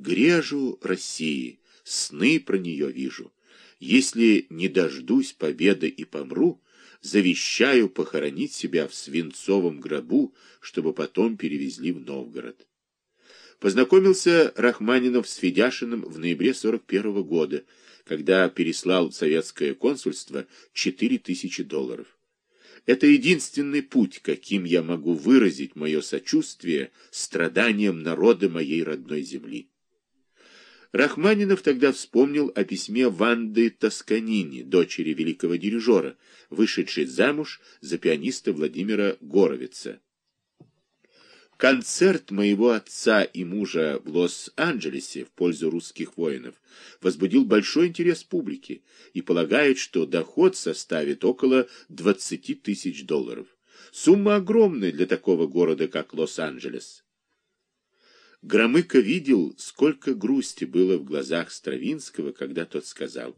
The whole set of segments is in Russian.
Грежу России, сны про нее вижу. Если не дождусь победы и помру, завещаю похоронить себя в свинцовом гробу, чтобы потом перевезли в Новгород. Познакомился Рахманинов с Федяшиным в ноябре 41 -го года, когда переслал советское консульство 4000 долларов. Это единственный путь, каким я могу выразить мое сочувствие страданиям народа моей родной земли. Рахманинов тогда вспомнил о письме Ванды Тосканини, дочери великого дирижера, вышедшей замуж за пианиста Владимира Горовица. Концерт моего отца и мужа в Лос-Анджелесе в пользу русских воинов возбудил большой интерес публики и полагает, что доход составит около 20 тысяч долларов. Сумма огромная для такого города, как Лос-Анджелес. Громыко видел, сколько грусти было в глазах Стравинского, когда тот сказал,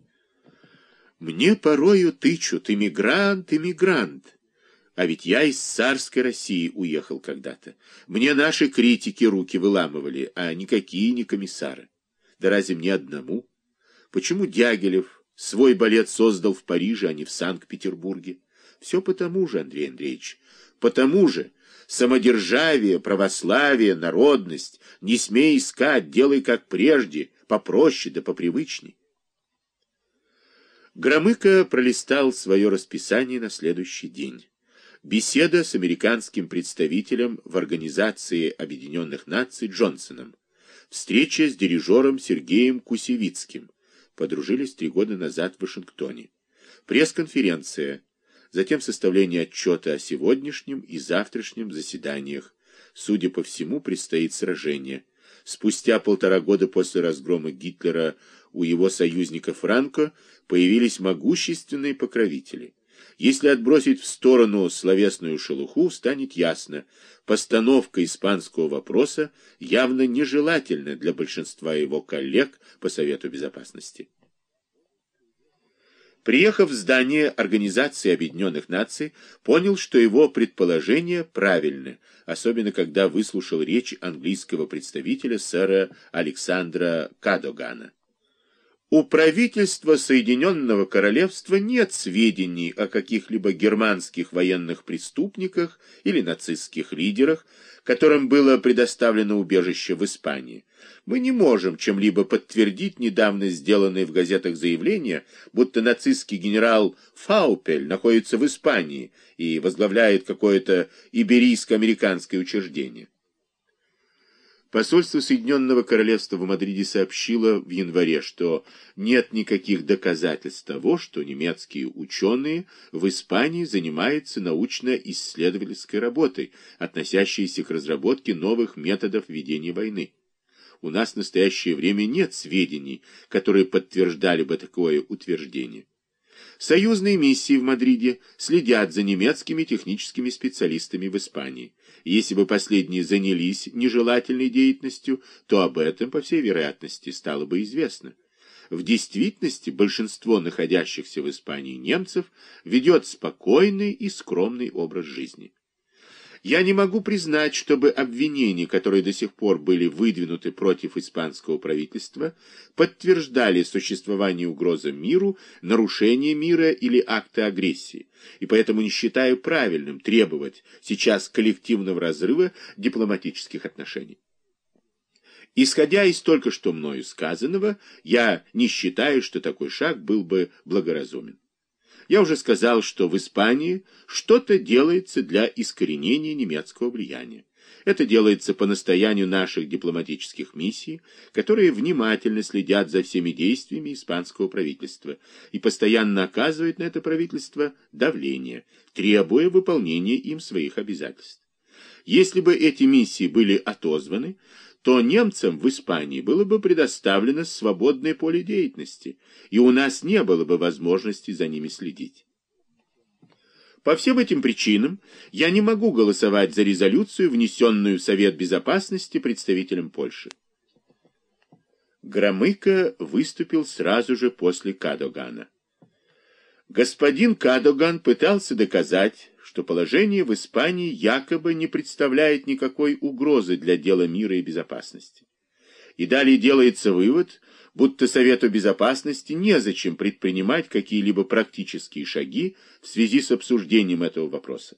«Мне порою тычут, иммигрант, иммигрант, а ведь я из царской России уехал когда-то. Мне наши критики руки выламывали, а никакие не комиссары. Да разве мне одному? Почему Дягилев свой балет создал в Париже, а не в Санкт-Петербурге? Все потому же, Андрей Андреевич, потому же, Самодержавие, православие, народность. Не смей искать, делай как прежде, попроще да попривычней. Громыко пролистал свое расписание на следующий день. Беседа с американским представителем в Организации Объединенных Наций Джонсоном. Встреча с дирижером Сергеем Кусевицким. Подружились три года назад в Вашингтоне. Пресс-конференция затем составление отчета о сегодняшнем и завтрашнем заседаниях. Судя по всему, предстоит сражение. Спустя полтора года после разгрома Гитлера у его союзника Франко появились могущественные покровители. Если отбросить в сторону словесную шелуху, станет ясно, постановка испанского вопроса явно нежелательна для большинства его коллег по Совету Безопасности. Приехав в здание Организации Объединенных Наций, понял, что его предположение правильно, особенно когда выслушал речь английского представителя сэра Александра Кадогана. У правительства Соединенного Королевства нет сведений о каких-либо германских военных преступниках или нацистских лидерах, которым было предоставлено убежище в Испании. Мы не можем чем-либо подтвердить недавно сделанное в газетах заявление, будто нацистский генерал Фаупель находится в Испании и возглавляет какое-то иберийско-американское учреждение. Посольство Соединенного Королевства в Мадриде сообщило в январе, что нет никаких доказательств того, что немецкие ученые в Испании занимаются научно-исследовательской работой, относящейся к разработке новых методов ведения войны. У нас в настоящее время нет сведений, которые подтверждали бы такое утверждение. Союзные миссии в Мадриде следят за немецкими техническими специалистами в Испании. Если бы последние занялись нежелательной деятельностью, то об этом, по всей вероятности, стало бы известно. В действительности большинство находящихся в Испании немцев ведет спокойный и скромный образ жизни. Я не могу признать, чтобы обвинения, которые до сих пор были выдвинуты против испанского правительства, подтверждали существование угрозы миру, нарушение мира или акты агрессии, и поэтому не считаю правильным требовать сейчас коллективного разрыва дипломатических отношений. Исходя из только что мною сказанного, я не считаю, что такой шаг был бы благоразумен. Я уже сказал, что в Испании что-то делается для искоренения немецкого влияния. Это делается по настоянию наших дипломатических миссий, которые внимательно следят за всеми действиями испанского правительства и постоянно оказывают на это правительство давление, требуя выполнения им своих обязательств. Если бы эти миссии были отозваны, то немцам в Испании было бы предоставлено свободное поле деятельности, и у нас не было бы возможности за ними следить. По всем этим причинам я не могу голосовать за резолюцию, внесенную в Совет Безопасности представителем Польши. Громыко выступил сразу же после Кадогана. Господин Кадоган пытался доказать, что положение в Испании якобы не представляет никакой угрозы для дела мира и безопасности. И далее делается вывод, будто Совету Безопасности незачем предпринимать какие-либо практические шаги в связи с обсуждением этого вопроса.